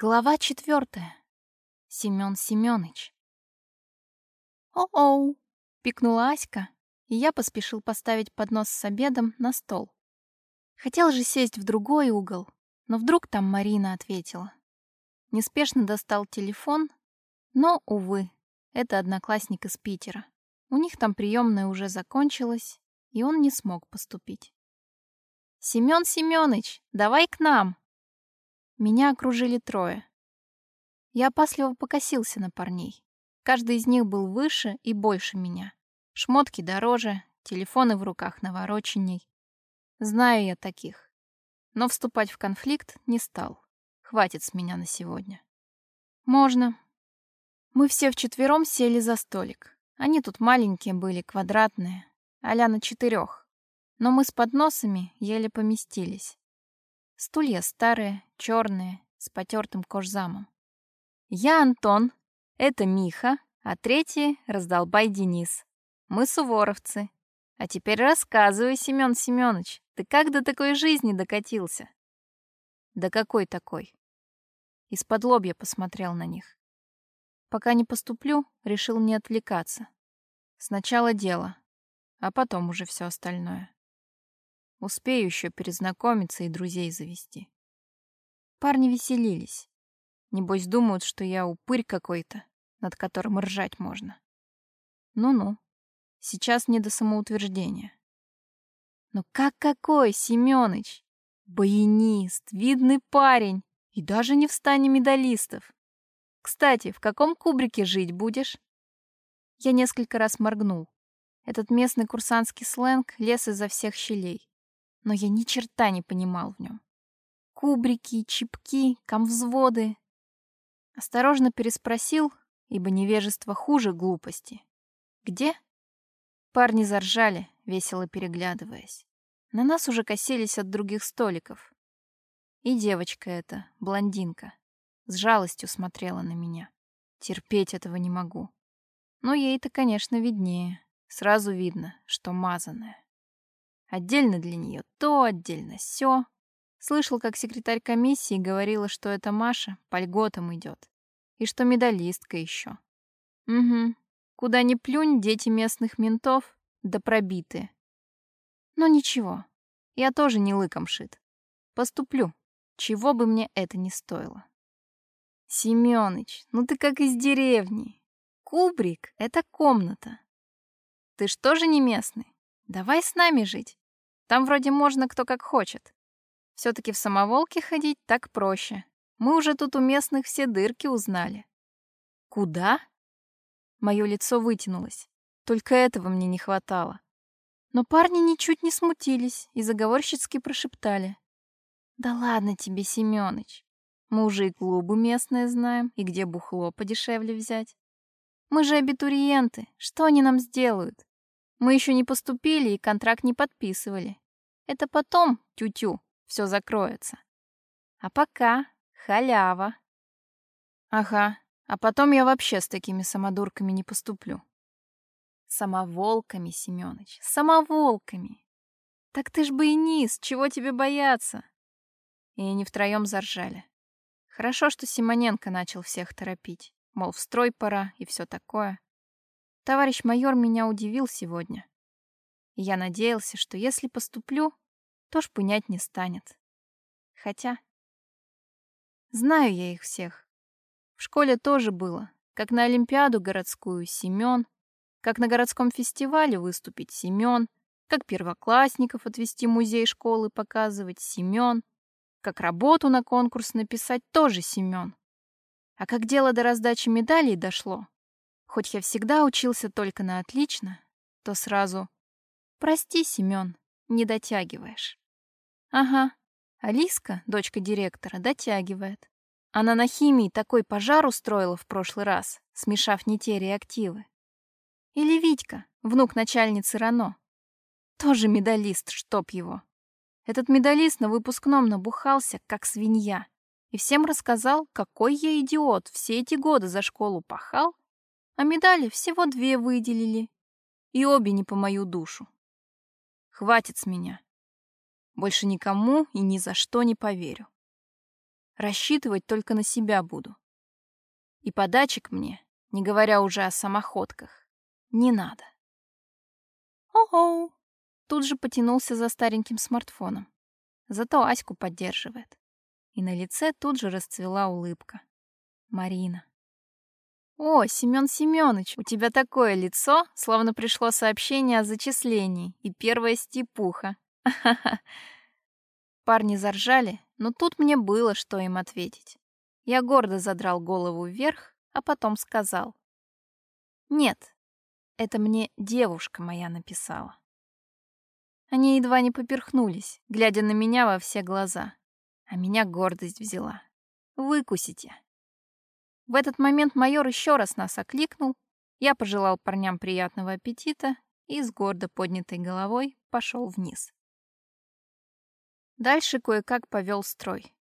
Глава четвертая. Семён Семёныч. «О-оу!» — пикнула Аська, и я поспешил поставить поднос с обедом на стол. Хотел же сесть в другой угол, но вдруг там Марина ответила. Неспешно достал телефон, но, увы, это одноклассник из Питера. У них там приемная уже закончилась, и он не смог поступить. «Семён Семёныч, давай к нам!» Меня окружили трое. Я опасливо покосился на парней. Каждый из них был выше и больше меня. Шмотки дороже, телефоны в руках навороченней. Знаю я таких. Но вступать в конфликт не стал. Хватит с меня на сегодня. Можно. Мы все вчетвером сели за столик. Они тут маленькие были, квадратные, а на четырех. Но мы с подносами еле поместились. Стулья старые, черные, с потертым кожзамом. Я Антон, это Миха, а третий — раздолбай Денис. Мы суворовцы. А теперь рассказывай, Семен Семенович, ты как до такой жизни докатился? Да какой такой? Из-под лобья посмотрел на них. Пока не поступлю, решил не отвлекаться. Сначала дело, а потом уже все остальное. Успею еще перезнакомиться и друзей завести. Парни веселились. Небось думают, что я упырь какой-то, над которым ржать можно. Ну-ну, сейчас не до самоутверждения. Но как какой, Семёныч? Баянист, видный парень, и даже не в стане медалистов. Кстати, в каком кубрике жить будешь? Я несколько раз моргнул. Этот местный курсантский сленг лез изо всех щелей но я ни черта не понимал в нем. Кубрики, чипки, комвзводы. Осторожно переспросил, ибо невежество хуже глупости. «Где?» Парни заржали, весело переглядываясь. На нас уже косились от других столиков. И девочка эта, блондинка, с жалостью смотрела на меня. Терпеть этого не могу. Но ей-то, конечно, виднее. Сразу видно, что мазаная. Отдельно для нее то, отдельно все. Слышал, как секретарь комиссии говорила, что эта Маша по льготам идет. И что медалистка еще. Угу. Куда ни плюнь, дети местных ментов, да пробитые. Но ничего, я тоже не лыком шит. Поступлю, чего бы мне это ни стоило. Семёныч, ну ты как из деревни. Кубрик — это комната. Ты что же не местный? Давай с нами жить. Там вроде можно кто как хочет. Все-таки в самоволке ходить так проще. Мы уже тут у местных все дырки узнали. Куда? Мое лицо вытянулось. Только этого мне не хватало. Но парни ничуть не смутились и заговорщицки прошептали. «Да ладно тебе, Семёныч. Мы уже и клубы местные знаем, и где бухло подешевле взять. Мы же абитуриенты, что они нам сделают? Мы еще не поступили и контракт не подписывали. Это потом, тю-тю, все закроется. А пока халява. Ага, а потом я вообще с такими самодурками не поступлю. Самоволками, Семёныч, самоволками. Так ты ж бы и низ, чего тебе бояться? И они втроем заржали. Хорошо, что Симоненко начал всех торопить. Мол, в строй пора и все такое. Товарищ майор меня удивил сегодня. Я надеялся, что если поступлю, то ж пынять не станет. Хотя... Знаю я их всех. В школе тоже было. Как на Олимпиаду городскую Семён, как на городском фестивале выступить Семён, как первоклассников отвести музей школы показывать Семён, как работу на конкурс написать тоже Семён. А как дело до раздачи медалей дошло, Хоть я всегда учился только на отлично, то сразу «Прости, Семён, не дотягиваешь». Ага, Алиска, дочка директора, дотягивает. Она на химии такой пожар устроила в прошлый раз, смешав не те реактивы. Или Витька, внук начальницы РАНО. Тоже медалист, чтоб его. Этот медалист на выпускном набухался, как свинья, и всем рассказал, какой я идиот, все эти годы за школу пахал, а медали всего две выделили. И обе не по мою душу. Хватит с меня. Больше никому и ни за что не поверю. рассчитывать только на себя буду. И подачек мне, не говоря уже о самоходках, не надо. О-оу! Тут же потянулся за стареньким смартфоном. Зато Аську поддерживает. И на лице тут же расцвела улыбка. Марина. «О, Семен Семенович, у тебя такое лицо, словно пришло сообщение о зачислении и первая степуха. Парни заржали, но тут мне было, что им ответить. Я гордо задрал голову вверх, а потом сказал. «Нет, это мне девушка моя написала». Они едва не поперхнулись, глядя на меня во все глаза. А меня гордость взяла. «Выкусите». В этот момент майор еще раз нас окликнул, я пожелал парням приятного аппетита и с гордо поднятой головой пошел вниз. Дальше кое-как повел строй.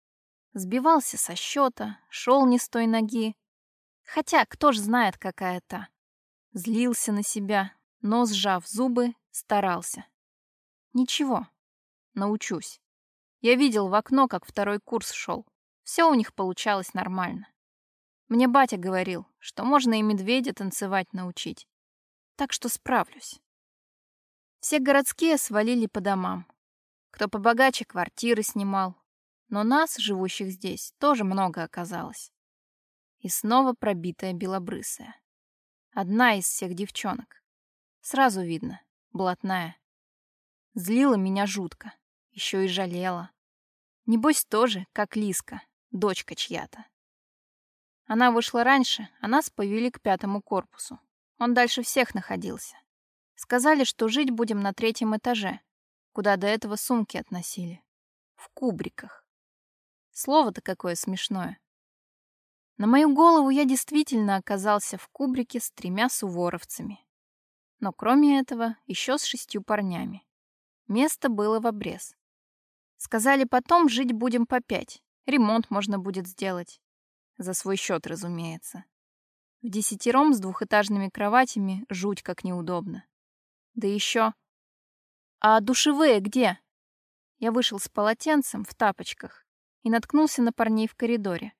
Сбивался со счета, шел не с той ноги. Хотя, кто ж знает, какая та. Злился на себя, но, сжав зубы, старался. Ничего, научусь. Я видел в окно, как второй курс шел. Все у них получалось нормально. Мне батя говорил, что можно и медведя танцевать научить. Так что справлюсь. Все городские свалили по домам. Кто побогаче квартиры снимал. Но нас, живущих здесь, тоже много оказалось. И снова пробитая белобрысая. Одна из всех девчонок. Сразу видно, блатная. Злила меня жутко. Еще и жалела. Небось тоже, как Лиска, дочка чья-то. Она вышла раньше, а нас повели к пятому корпусу. Он дальше всех находился. Сказали, что жить будем на третьем этаже, куда до этого сумки относили. В кубриках. Слово-то какое смешное. На мою голову я действительно оказался в кубрике с тремя суворовцами. Но кроме этого, еще с шестью парнями. Место было в обрез. Сказали, потом жить будем по пять. Ремонт можно будет сделать. За свой счет, разумеется. В десятером с двухэтажными кроватями жуть как неудобно. Да еще... А душевые где? Я вышел с полотенцем в тапочках и наткнулся на парней в коридоре.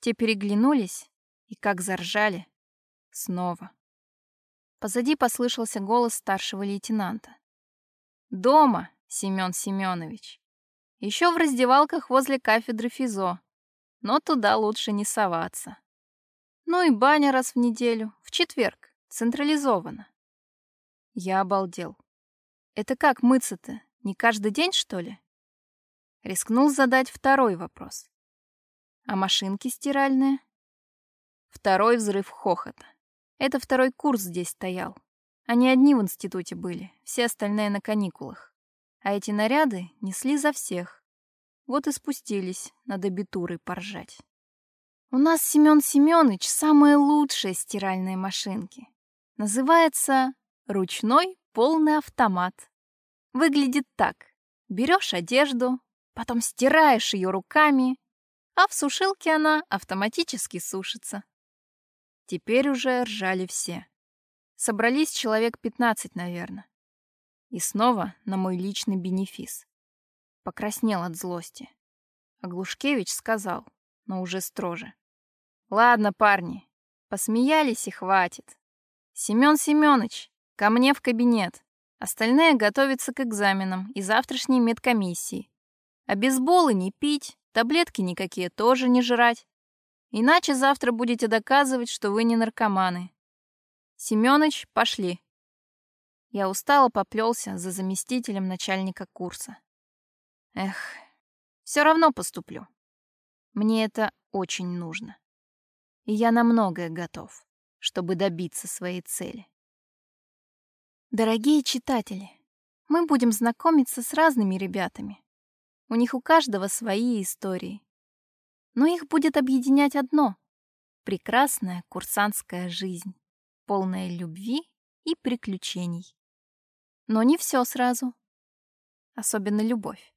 Те переглянулись и как заржали. Снова. Позади послышался голос старшего лейтенанта. «Дома, Семен Семенович. Еще в раздевалках возле кафедры физо но туда лучше не соваться. Ну и баня раз в неделю, в четверг, централизованно. Я обалдел. Это как мыться-то? Не каждый день, что ли? Рискнул задать второй вопрос. А машинки стиральные? Второй взрыв хохота. Это второй курс здесь стоял. Они одни в институте были, все остальные на каникулах. А эти наряды несли за всех. Вот и спустились над абитурой поржать. У нас Семен Семенович самые лучшие стиральные машинки. Называется ручной полный автомат. Выглядит так. Берешь одежду, потом стираешь ее руками, а в сушилке она автоматически сушится. Теперь уже ржали все. Собрались человек 15, наверное. И снова на мой личный бенефис. Покраснел от злости. А сказал, но уже строже. «Ладно, парни, посмеялись и хватит. Семен Семенович, ко мне в кабинет. Остальные готовятся к экзаменам и завтрашней медкомиссии. А бейсболы не пить, таблетки никакие тоже не жрать. Иначе завтра будете доказывать, что вы не наркоманы. Семёныч, пошли. Я устало поплелся за заместителем начальника курса. Эх, все равно поступлю. Мне это очень нужно. И я на многое готов, чтобы добиться своей цели. Дорогие читатели, мы будем знакомиться с разными ребятами. У них у каждого свои истории. Но их будет объединять одно — прекрасная курсантская жизнь, полная любви и приключений. Но не все сразу. Особенно любовь.